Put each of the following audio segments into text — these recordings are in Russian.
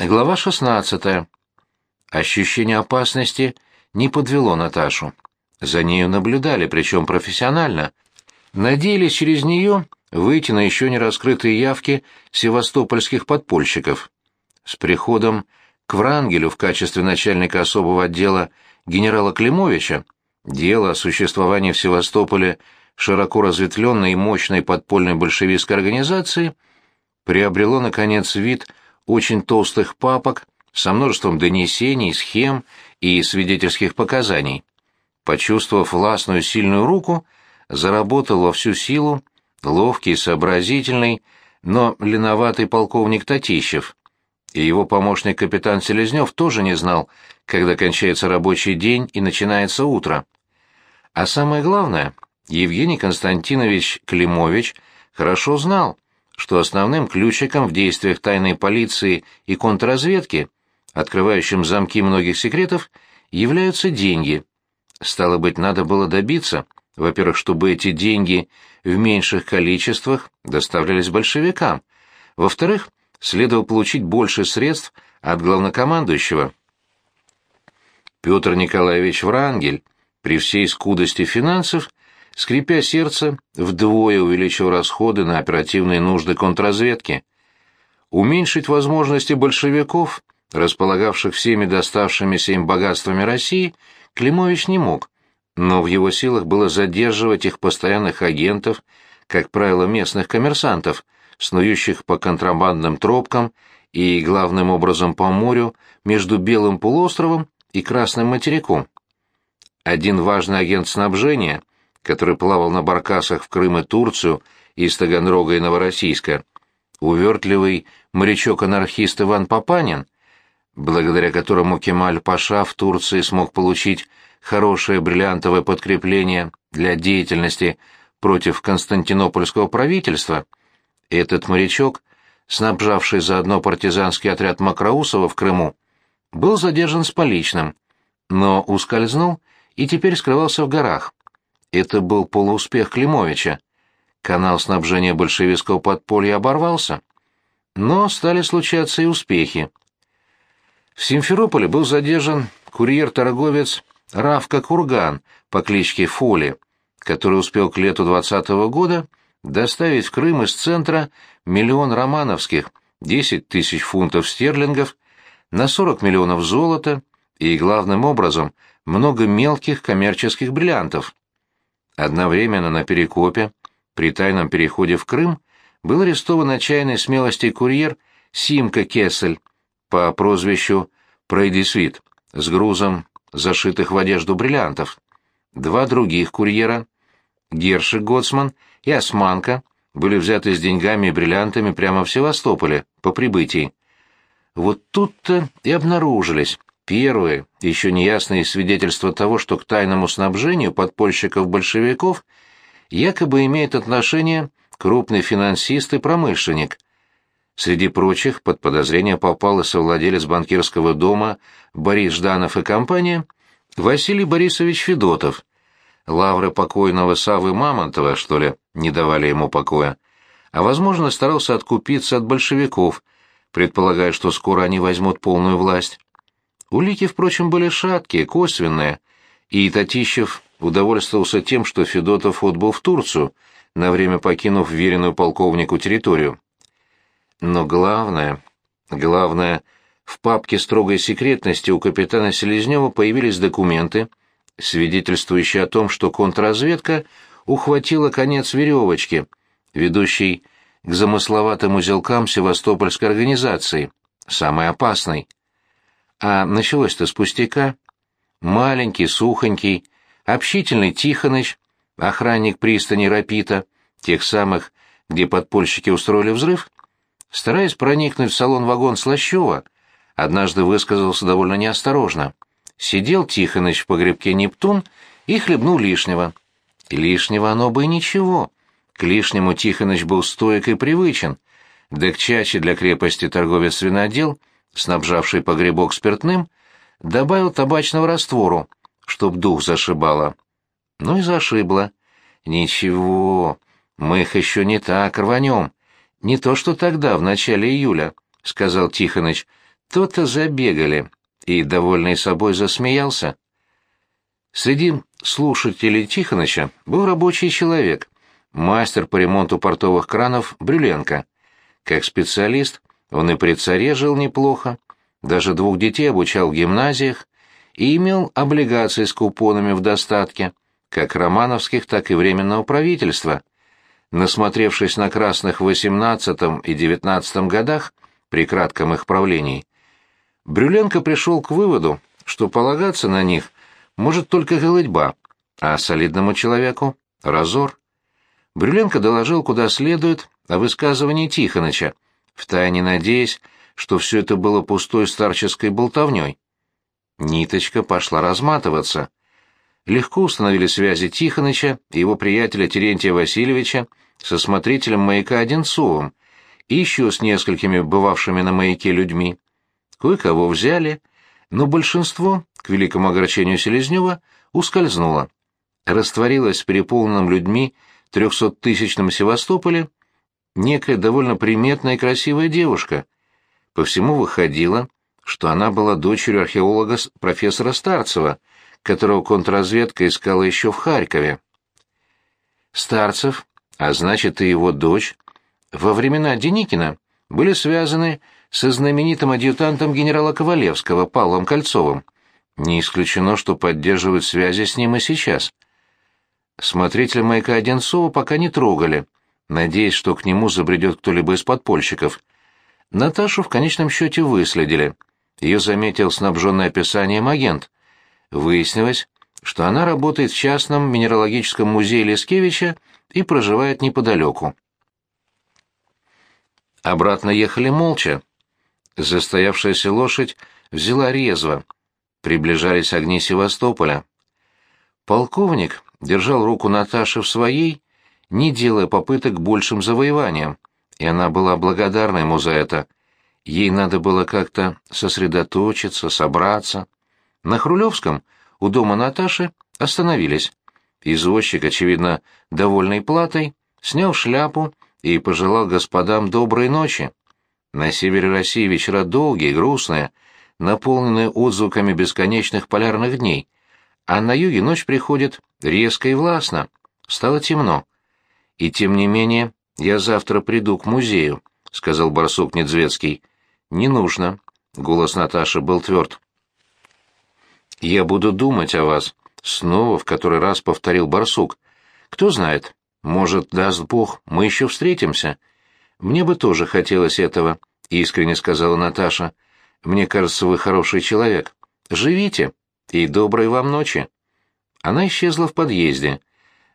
Глава 16. Ощущение опасности не подвело Наташу. За нею наблюдали, причем профессионально. Надеялись через нее выйти на еще не раскрытые явки севастопольских подпольщиков. С приходом к Врангелю в качестве начальника особого отдела генерала Климовича дело о существовании в Севастополе широко разветвленной и мощной подпольной большевистской организации приобрело, наконец, вид очень толстых папок со множеством донесений, схем и свидетельских показаний. Почувствовав властную сильную руку, заработал во всю силу ловкий, сообразительный, но леноватый полковник Татищев. И его помощник капитан Селезнев тоже не знал, когда кончается рабочий день и начинается утро. А самое главное, Евгений Константинович Климович хорошо знал, что основным ключиком в действиях тайной полиции и контрразведки, открывающим замки многих секретов, являются деньги. Стало быть, надо было добиться, во-первых, чтобы эти деньги в меньших количествах доставлялись большевикам, во-вторых, следовало получить больше средств от главнокомандующего. Петр Николаевич Врангель при всей скудости финансов скрипя сердце, вдвое увеличил расходы на оперативные нужды контрразведки. Уменьшить возможности большевиков, располагавших всеми доставшимися им богатствами России, Климович не мог, но в его силах было задерживать их постоянных агентов, как правило, местных коммерсантов, снующих по контрабандным тропкам и, главным образом, по морю между Белым полуостровом и Красным материком. Один важный агент снабжения — который плавал на баркасах в Крым и Турцию из Таганрога и Новороссийска, увертливый морячок-анархист Иван Папанин, благодаря которому Кемаль-Паша в Турции смог получить хорошее бриллиантовое подкрепление для деятельности против константинопольского правительства, этот морячок, снабжавший заодно партизанский отряд Макроусова в Крыму, был задержан с поличным, но ускользнул и теперь скрывался в горах. Это был полууспех Климовича. Канал снабжения большевистского подполья оборвался. Но стали случаться и успехи. В Симферополе был задержан курьер-торговец Равка Курган по кличке Фоли, который успел к лету 20 -го года доставить в Крым из центра миллион романовских, 10 тысяч фунтов стерлингов, на 40 миллионов золота и, главным образом, много мелких коммерческих бриллиантов. Одновременно на Перекопе, при тайном переходе в Крым, был арестован отчаянной смелости курьер Симка Кессель по прозвищу Прейдисвит с грузом зашитых в одежду бриллиантов. Два других курьера, Герши Гоцман и Османка, были взяты с деньгами и бриллиантами прямо в Севастополе по прибытии. Вот тут-то и обнаружились Первые, еще неясные свидетельства того, что к тайному снабжению подпольщиков-большевиков якобы имеет отношение крупный финансист и промышленник. Среди прочих под подозрение попал и совладелец банкирского дома Борис Жданов и компания Василий Борисович Федотов. Лавры покойного Савы Мамонтова, что ли, не давали ему покоя. А, возможно, старался откупиться от большевиков, предполагая, что скоро они возьмут полную власть. Улики, впрочем, были шаткие, косвенные, и Татищев удовольствовался тем, что Федотов отбыл в Турцию, на время покинув веренную полковнику территорию. Но главное, главное, в папке строгой секретности у капитана Селезнева появились документы, свидетельствующие о том, что контрразведка ухватила конец веревочки, ведущей к замысловатым узелкам Севастопольской организации, самой опасной. А началось-то с пустяка. Маленький, сухонький, общительный Тихоныч, охранник пристани Рапита, тех самых, где подпольщики устроили взрыв, стараясь проникнуть в салон-вагон Слащева, однажды высказался довольно неосторожно. Сидел Тихоныч в погребке Нептун и хлебнул лишнего. Лишнего оно бы и ничего. К лишнему Тихоныч был стоек и привычен, да к чаче для крепости торговец винодел снабжавший погребок спиртным, добавил табачного раствору, чтоб дух зашибало. Ну и зашибло. Ничего, мы их еще не так рванем. Не то, что тогда, в начале июля, — сказал Тихоныч. То-то забегали, и, довольный собой, засмеялся. Среди слушателей Тихоныча был рабочий человек, мастер по ремонту портовых кранов Брюленко. Как специалист он и при царе жил неплохо, даже двух детей обучал в гимназиях и имел облигации с купонами в достатке, как романовских, так и временного правительства. Насмотревшись на красных в XVIII и XIX годах, при кратком их правлении, Брюленко пришел к выводу, что полагаться на них может только голытьба, а солидному человеку — разор. Брюленко доложил куда следует о высказывании Тихоныча, втайне надеясь, что все это было пустой старческой болтовней. Ниточка пошла разматываться. Легко установили связи Тихоныча и его приятеля Терентия Васильевича со смотрителем маяка Одинцовым и еще с несколькими бывавшими на маяке людьми. Кое-кого взяли, но большинство, к великому огорчению Селезнева, ускользнуло. Растворилась в переполненном людьми трехсоттысячном Севастополе некая довольно приметная и красивая девушка. По всему выходило, что она была дочерью археолога профессора Старцева, которого контрразведка искала еще в Харькове. Старцев, а значит и его дочь, во времена Деникина были связаны со знаменитым адъютантом генерала Ковалевского Павлом Кольцовым. Не исключено, что поддерживают связи с ним и сейчас. Смотрителя маяка Одинцова пока не трогали, надеясь, что к нему забредет кто-либо из подпольщиков. Наташу в конечном счете выследили. Ее заметил снабженный описанием агент. Выяснилось, что она работает в частном минералогическом музее Лескевича и проживает неподалеку. Обратно ехали молча. Застоявшаяся лошадь взяла резво. Приближались огни Севастополя. Полковник держал руку Наташи в своей, не делая попыток к большим завоеваниям, и она была благодарна ему за это. Ей надо было как-то сосредоточиться, собраться. На Хрулевском, у дома Наташи, остановились. Извозчик, очевидно, довольный платой, снял шляпу и пожелал господам доброй ночи. На севере России вечера долгие, грустные, наполненные отзвуками бесконечных полярных дней, а на юге ночь приходит резко и властно. Стало темно. И тем не менее, я завтра приду к музею, — сказал барсук Недзвецкий. Не нужно. Голос Наташи был тверд. Я буду думать о вас, — снова в который раз повторил барсук. Кто знает, может, даст Бог, мы еще встретимся. Мне бы тоже хотелось этого, — искренне сказала Наташа. Мне кажется, вы хороший человек. Живите и доброй вам ночи. Она исчезла в подъезде.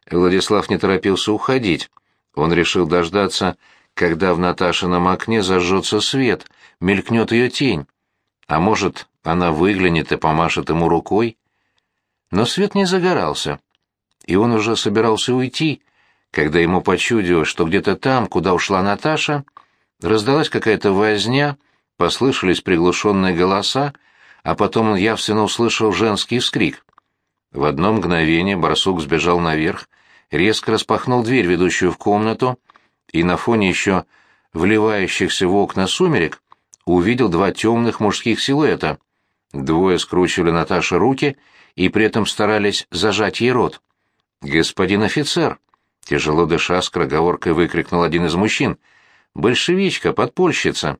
Владислав не торопился уходить. Он решил дождаться, когда в Наташином окне зажжется свет, мелькнет ее тень. А может, она выглянет и помашет ему рукой? Но свет не загорался, и он уже собирался уйти, когда ему почудилось, что где-то там, куда ушла Наташа, раздалась какая-то возня, послышались приглушенные голоса, а потом он явственно услышал женский вскрик. В одно мгновение барсук сбежал наверх, резко распахнул дверь, ведущую в комнату, и на фоне еще вливающихся в окна сумерек увидел два темных мужских силуэта. Двое скручивали Наташе руки и при этом старались зажать ей рот. «Господин офицер!» — тяжело дыша скороговоркой выкрикнул один из мужчин. «Большевичка, подпольщица!»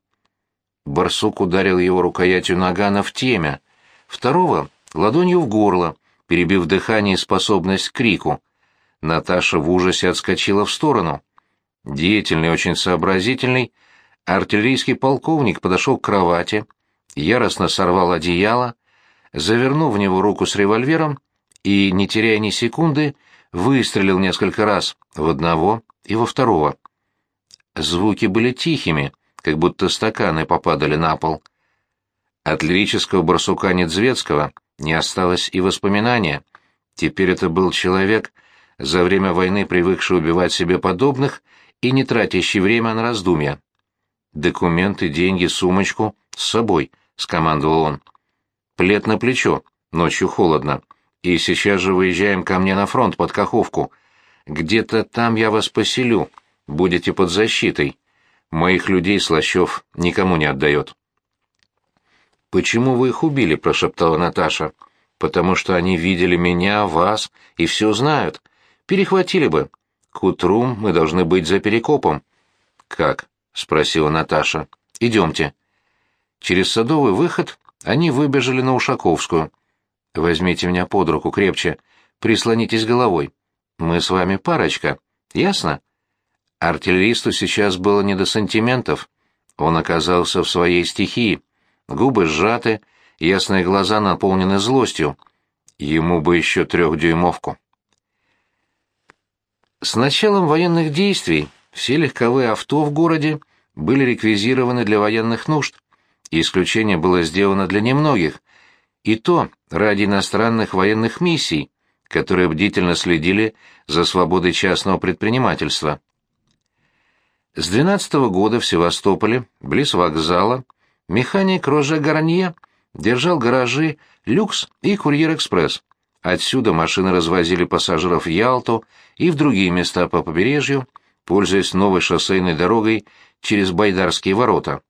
Барсук ударил его рукоятью нагана в темя, второго — ладонью в горло, перебив дыхание и способность к крику. Наташа в ужасе отскочила в сторону. Деятельный, очень сообразительный, артиллерийский полковник подошел к кровати, яростно сорвал одеяло, завернув в него руку с револьвером и, не теряя ни секунды, выстрелил несколько раз в одного и во второго. Звуки были тихими, как будто стаканы попадали на пол. От лирического барсука Недзвецкого не осталось и воспоминания. Теперь это был человек, за время войны привыкший убивать себе подобных и не тратящий время на раздумья. «Документы, деньги, сумочку с собой», — скомандовал он. «Плед на плечо, ночью холодно и сейчас же выезжаем ко мне на фронт под Каховку. Где-то там я вас поселю, будете под защитой. Моих людей Слащев никому не отдает». «Почему вы их убили?» — прошептала Наташа. «Потому что они видели меня, вас и все знают. Перехватили бы. К утру мы должны быть за перекопом». «Как?» — спросила Наташа. «Идемте». Через садовый выход они выбежали на Ушаковскую. «Возьмите меня под руку крепче, прислонитесь головой. Мы с вами парочка, ясно?» Артиллеристу сейчас было не до сантиментов. Он оказался в своей стихии. Губы сжаты, ясные глаза наполнены злостью. Ему бы еще трехдюймовку. С началом военных действий все легковые авто в городе были реквизированы для военных нужд. Исключение было сделано для немногих, и то ради иностранных военных миссий, которые бдительно следили за свободой частного предпринимательства. С 12 -го года в Севастополе, близ вокзала, механик Роже Гарнье держал гаражи «Люкс» и «Курьер-экспресс». Отсюда машины развозили пассажиров в Ялту и в другие места по побережью, пользуясь новой шоссейной дорогой через Байдарские ворота.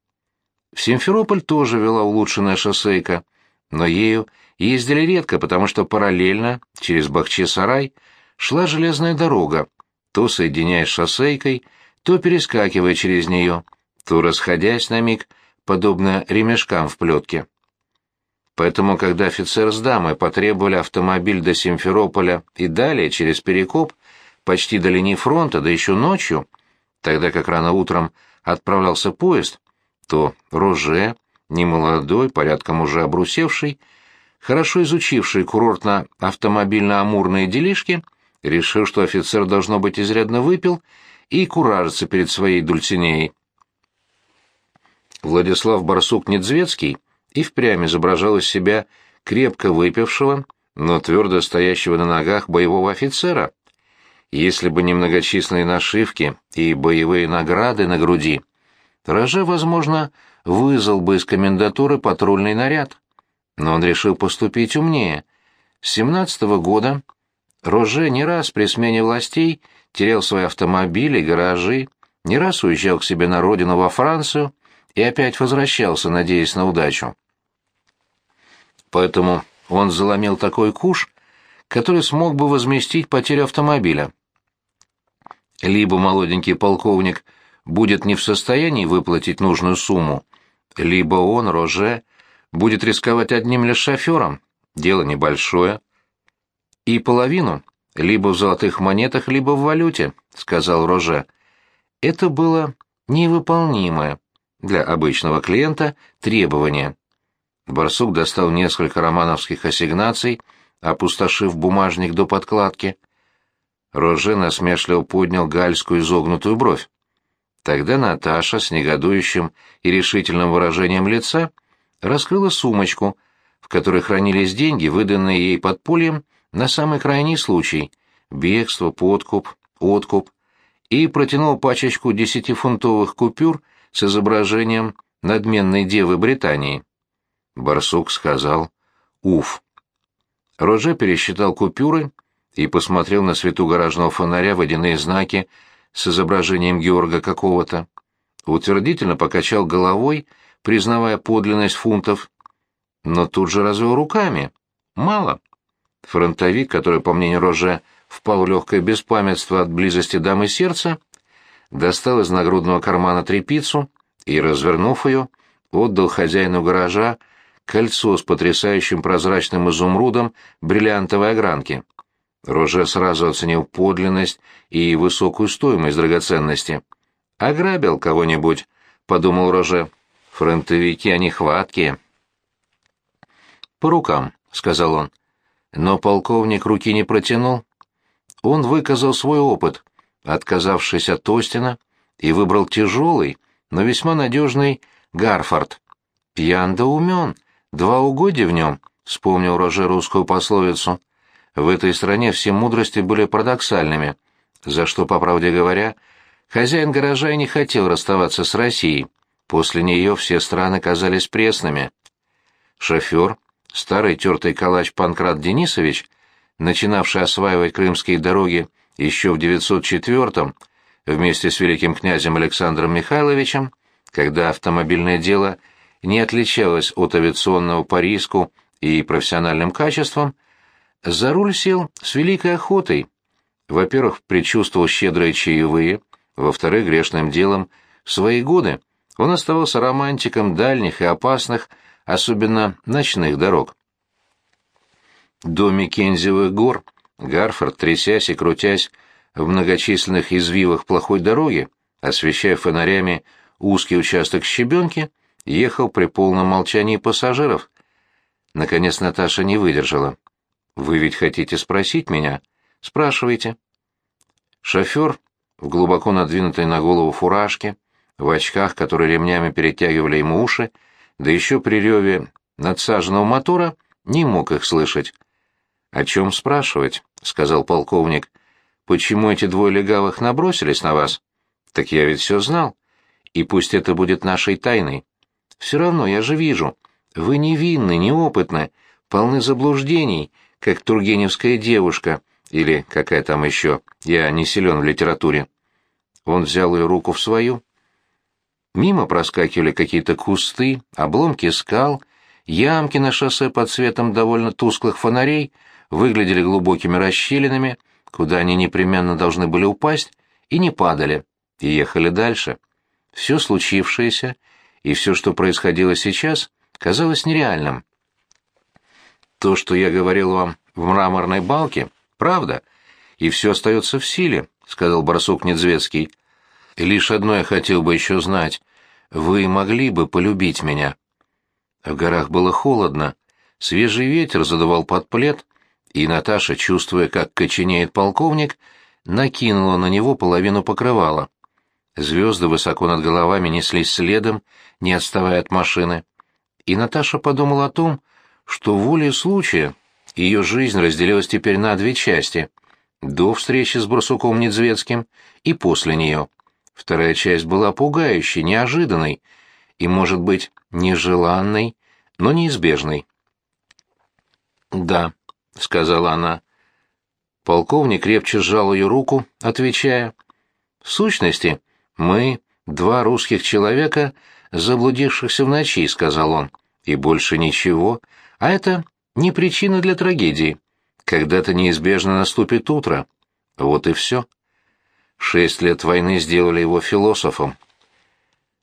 В Симферополь тоже вела улучшенная шоссейка, но ею ездили редко, потому что параллельно, через Бахче-Сарай, шла железная дорога, то соединяясь шоссейкой, то перескакивая через нее, то расходясь на миг, подобно ремешкам в плетке. Поэтому, когда офицер с дамой потребовали автомобиль до Симферополя и далее через Перекоп, почти до линии фронта, да еще ночью, тогда как рано утром отправлялся поезд, то Роже, немолодой, порядком уже обрусевший, хорошо изучивший курортно-автомобильно-амурные делишки, решил, что офицер, должно быть, изрядно выпил и куражится перед своей Дульцинеей. Владислав Барсук-Недзвецкий и впрямь изображал из себя крепко выпившего, но твердо стоящего на ногах боевого офицера. Если бы не многочисленные нашивки и боевые награды на груди, Роже, возможно, вызвал бы из комендатуры патрульный наряд. Но он решил поступить умнее. С семнадцатого года Роже не раз при смене властей терял свои автомобили, гаражи, не раз уезжал к себе на родину во Францию и опять возвращался, надеясь на удачу. Поэтому он заломил такой куш, который смог бы возместить потерю автомобиля. Либо молоденький полковник будет не в состоянии выплатить нужную сумму, либо он, Роже, будет рисковать одним лишь шофером, дело небольшое, и половину либо в золотых монетах, либо в валюте, сказал Роже. Это было невыполнимое для обычного клиента требование. Барсук достал несколько романовских ассигнаций, опустошив бумажник до подкладки. Роже насмешливо поднял гальскую изогнутую бровь. Тогда Наташа с негодующим и решительным выражением лица раскрыла сумочку, в которой хранились деньги, выданные ей подпольем на самый крайний случай — бегство, подкуп, откуп, и протянул пачечку десятифунтовых купюр с изображением надменной девы Британии. Барсук сказал «Уф». Роже пересчитал купюры и посмотрел на свету гаражного фонаря водяные знаки с изображением Георга какого-то. Утвердительно покачал головой, признавая подлинность фунтов, но тут же развел руками. Мало. Фронтовик, который, по мнению Роже, впал в легкое беспамятство от близости дамы сердца, достал из нагрудного кармана трепицу и, развернув ее, отдал хозяину гаража кольцо с потрясающим прозрачным изумрудом бриллиантовой огранки. Роже сразу оценил подлинность и высокую стоимость драгоценности. «Ограбил кого-нибудь», — подумал Роже. «Фронтовики, они хваткие». «По рукам», — сказал он. Но полковник руки не протянул. Он выказал свой опыт, отказавшись от Остина, и выбрал тяжелый, но весьма надежный Гарфорд. «Пьян да умен, два угодья в нем», — вспомнил Роже русскую пословицу. В этой стране все мудрости были парадоксальными, за что, по правде говоря, хозяин гаража и не хотел расставаться с Россией. После нее все страны казались пресными. Шофер, старый тертый калач Панкрат Денисович, начинавший осваивать крымские дороги еще в 904-м, вместе с великим князем Александром Михайловичем, когда автомобильное дело не отличалась от авиационного по риску и профессиональным качествам, за руль сел с великой охотой. Во-первых, предчувствовал щедрые чаевые, во-вторых, грешным делом в свои годы он оставался романтиком дальних и опасных, особенно ночных дорог. До Микензиевых гор Гарфорд, трясясь и крутясь в многочисленных извивах плохой дороги, освещая фонарями узкий участок щебенки, ехал при полном молчании пассажиров. Наконец Наташа не выдержала. «Вы ведь хотите спросить меня?» «Спрашивайте». Шофер в глубоко надвинутой на голову фуражке, в очках, которые ремнями перетягивали ему уши, да еще при реве надсаженного мотора, не мог их слышать. «О чем спрашивать?» — сказал полковник. «Почему эти двое легавых набросились на вас? Так я ведь все знал. И пусть это будет нашей тайной. Все равно я же вижу. Вы невинны, неопытны, полны заблуждений, как тургеневская девушка, или какая там еще, я не силен в литературе». Он взял ее руку в свою. Мимо проскакивали какие-то кусты, обломки скал, ямки на шоссе под светом довольно тусклых фонарей — выглядели глубокими расщелинами, куда они непременно должны были упасть, и не падали, и ехали дальше. Все случившееся и все, что происходило сейчас, казалось нереальным. То, что я говорил вам в мраморной балке, правда, и все остается в силе, — сказал барсук Недзвецкий. Лишь одно я хотел бы еще знать. Вы могли бы полюбить меня. В горах было холодно. Свежий ветер задувал под плед, и Наташа, чувствуя, как коченеет полковник, накинула на него половину покрывала. Звезды высоко над головами неслись следом, не отставая от машины. И Наташа подумала о том, что волей случая ее жизнь разделилась теперь на две части — до встречи с Барсуком Недзвецким и после нее. Вторая часть была пугающей, неожиданной и, может быть, нежеланной, но неизбежной. Да, — сказала она. Полковник крепче сжал ее руку, отвечая. «В сущности, мы — два русских человека, заблудившихся в ночи», — сказал он. «И больше ничего. А это не причина для трагедии. Когда-то неизбежно наступит утро. Вот и все». Шесть лет войны сделали его философом.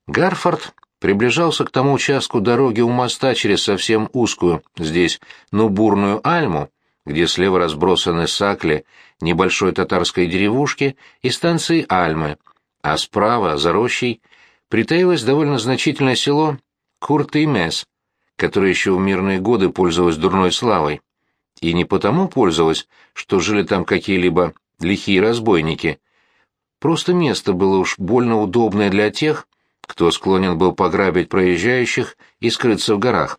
Гарфорд приближался к тому участку дороги у моста через совсем узкую, здесь, ну, бурную альму, где слева разбросаны сакли небольшой татарской деревушки и станции Альмы, а справа, за рощей, притаилось довольно значительное село Курт-и-Мес, которое еще в мирные годы пользовалось дурной славой. И не потому пользовалось, что жили там какие-либо лихие разбойники. Просто место было уж больно удобное для тех, кто склонен был пограбить проезжающих и скрыться в горах.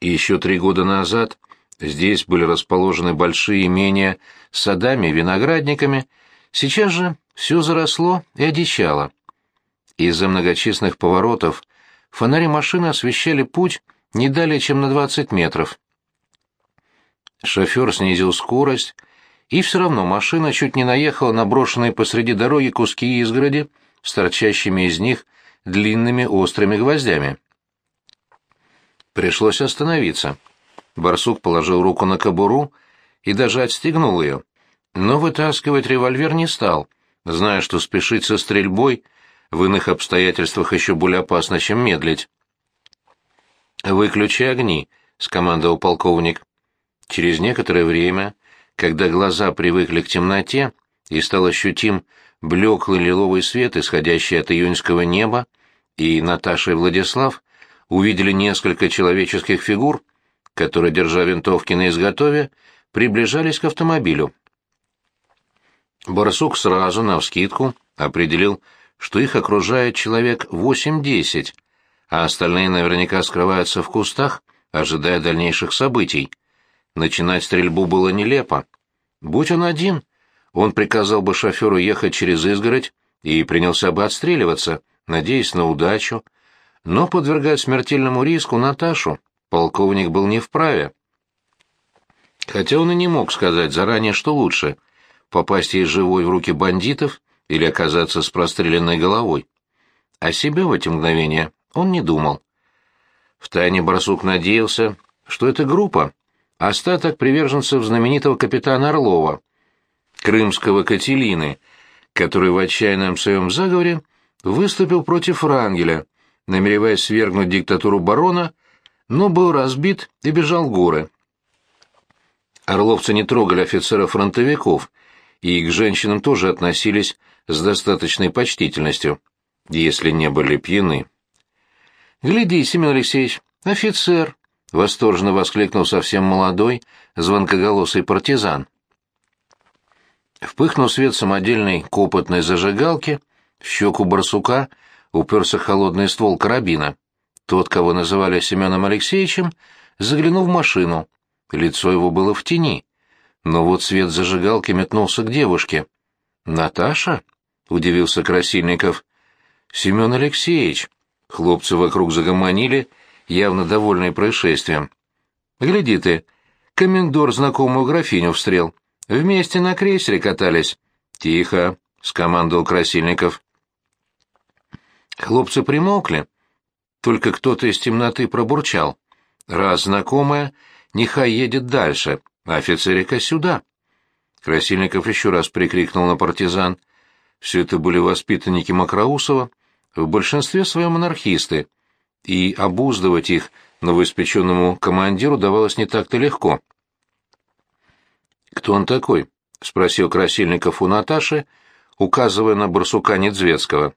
И еще три года назад Здесь были расположены большие имения с садами и виноградниками, сейчас же все заросло и одичало. Из-за многочисленных поворотов фонари машины освещали путь не далее, чем на 20 метров. Шофер снизил скорость, и все равно машина чуть не наехала на брошенные посреди дороги куски изгороди с торчащими из них длинными острыми гвоздями. Пришлось остановиться. Барсук положил руку на кобуру и даже отстегнул ее. Но вытаскивать револьвер не стал, зная, что спешить со стрельбой в иных обстоятельствах еще более опасно, чем медлить. «Выключи огни», — скомандовал полковник. Через некоторое время, когда глаза привыкли к темноте и стал ощутим блеклый лиловый свет, исходящий от июньского неба, и Наташа и Владислав увидели несколько человеческих фигур, которые, держа винтовки на изготове, приближались к автомобилю. Барсук сразу, навскидку, определил, что их окружает человек 8-10, а остальные наверняка скрываются в кустах, ожидая дальнейших событий. Начинать стрельбу было нелепо. Будь он один, он приказал бы шоферу ехать через изгородь и принялся бы отстреливаться, надеясь на удачу, но подвергать смертельному риску Наташу полковник был не вправе. Хотя он и не мог сказать заранее, что лучше — попасть ей живой в руки бандитов или оказаться с простреленной головой. А себя в эти мгновения он не думал. Втайне барсук надеялся, что эта группа — остаток приверженцев знаменитого капитана Орлова, крымского Кателины, который в отчаянном своем заговоре выступил против Рангеля, намереваясь свергнуть диктатуру барона, но был разбит и бежал в горы. Орловцы не трогали офицеров-фронтовиков, и к женщинам тоже относились с достаточной почтительностью, если не были пьяны. «Гляди, Семен Алексеевич, офицер!» — восторженно воскликнул совсем молодой, звонкоголосый партизан. Впыхнул свет самодельной копотной зажигалки, в щеку барсука уперся холодный ствол карабина. Тот, кого называли Семеном Алексеевичем, заглянул в машину. Лицо его было в тени. Но вот свет зажигалки метнулся к девушке. «Наташа?» — удивился Красильников. «Семен Алексеевич!» Хлопцы вокруг загомонили, явно довольные происшествием. «Гляди ты, комендор знакомую графиню встрел. Вместе на крейсере катались». «Тихо!» — скомандовал Красильников. Хлопцы примолкли. Только кто-то из темноты пробурчал. «Раз знакомая, нехай едет дальше, офицерика сюда». Красильников еще раз прикрикнул на партизан. Все это были воспитанники Макроусова, в большинстве своем анархисты, и обуздывать их новоиспеченному командиру давалось не так-то легко. «Кто он такой?» — спросил Красильников у Наташи, указывая на барсука Недзвецкого.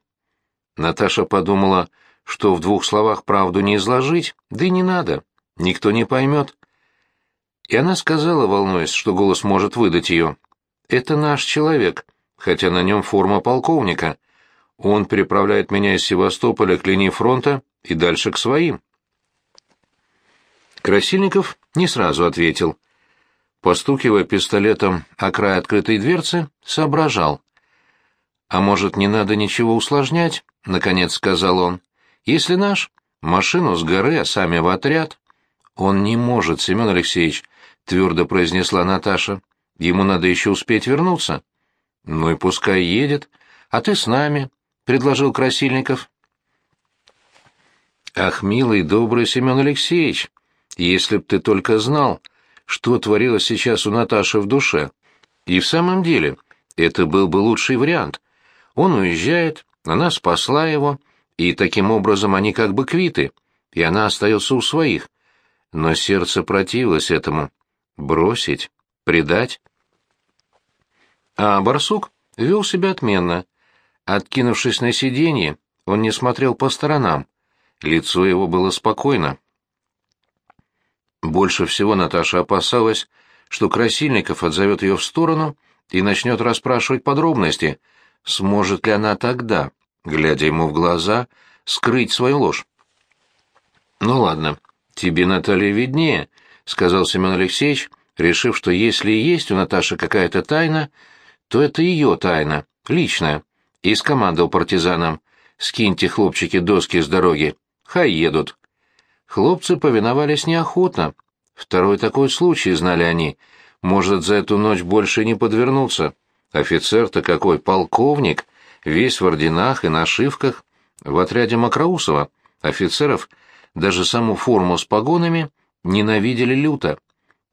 Наташа подумала, что в двух словах правду не изложить, да и не надо, никто не поймет. И она сказала, волнуясь, что голос может выдать ее. «Это наш человек, хотя на нем форма полковника. Он переправляет меня из Севастополя к линии фронта и дальше к своим». Красильников не сразу ответил. Постукивая пистолетом о край открытой дверцы, соображал. «А может, не надо ничего усложнять?» — наконец сказал он. «Если наш, машину с горы, а сами в отряд». «Он не может, Семен Алексеевич», — твердо произнесла Наташа. «Ему надо еще успеть вернуться». «Ну и пускай едет. А ты с нами», — предложил Красильников. «Ах, милый, добрый Семен Алексеевич, если б ты только знал, что творилось сейчас у Наташи в душе. И в самом деле, это был бы лучший вариант. Он уезжает, она спасла его, и таким образом они как бы квиты, и она остается у своих. Но сердце противилось этому. Бросить? Предать? А барсук вел себя отменно. Откинувшись на сиденье, он не смотрел по сторонам. Лицо его было спокойно. Больше всего Наташа опасалась, что Красильников отзовет ее в сторону и начнет расспрашивать подробности — сможет ли она тогда, глядя ему в глаза, скрыть свою ложь. «Ну ладно, тебе, Наталья, виднее», — сказал Семен Алексеевич, решив, что если и есть у Наташи какая-то тайна, то это ее тайна, личная, и скомандовал партизанам «Скиньте, хлопчики, доски с дороги, хай едут». Хлопцы повиновались неохотно. Второй такой случай, знали они, может за эту ночь больше не подвернуться. Офицер-то какой, полковник, весь в орденах и нашивках. В отряде Макроусова офицеров, даже саму форму с погонами, ненавидели люто.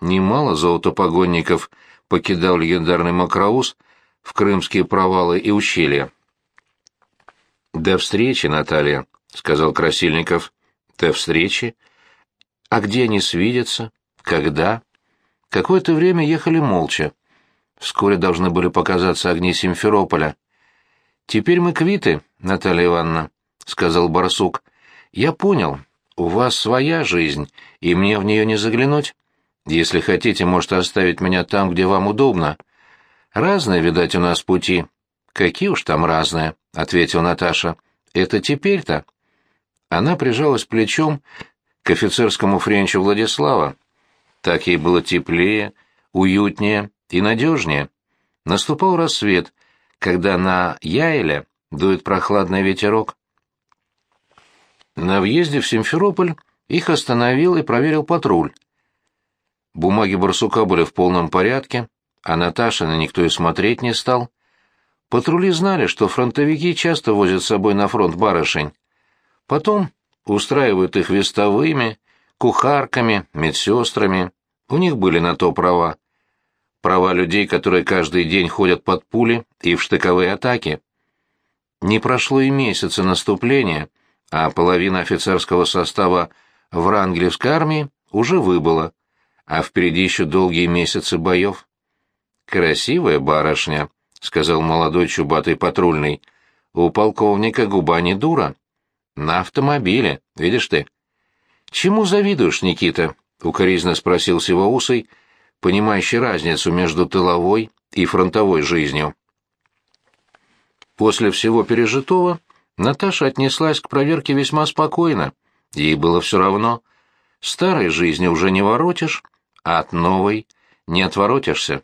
Немало золотопогонников покидал легендарный Макроус в крымские провалы и ущелья. «До встречи, Наталья», — сказал Красильников. «До встречи? А где они свидятся? Когда?» Какое-то время ехали молча. Вскоре должны были показаться огни Симферополя. «Теперь мы квиты, Наталья Ивановна», — сказал барсук. «Я понял. У вас своя жизнь, и мне в нее не заглянуть. Если хотите, можете оставить меня там, где вам удобно. Разные, видать, у нас пути». «Какие уж там разные», — ответила Наташа. «Это теперь-то». Она прижалась плечом к офицерскому френчу Владислава. Так ей было теплее, уютнее, и надежнее. Наступал рассвет, когда на Яйле дует прохладный ветерок. На въезде в Симферополь их остановил и проверил патруль. Бумаги барсука были в полном порядке, а Наташа на никто и смотреть не стал. Патрули знали, что фронтовики часто возят с собой на фронт барышень. Потом устраивают их вестовыми, кухарками, медсестрами. У них были на то права. Права людей, которые каждый день ходят под пули и в штыковые атаки. Не прошло и месяца наступления, а половина офицерского состава Врангелевской армии уже выбыла, а впереди еще долгие месяцы боев. «Красивая барышня», — сказал молодой чубатый патрульный. «У полковника губа не дура. На автомобиле, видишь ты». «Чему завидуешь, Никита?» — укоризненно спросил Сивоусый, понимающий разницу между тыловой и фронтовой жизнью. После всего пережитого Наташа отнеслась к проверке весьма спокойно. Ей было все равно. Старой жизни уже не воротишь, а от новой не отворотишься.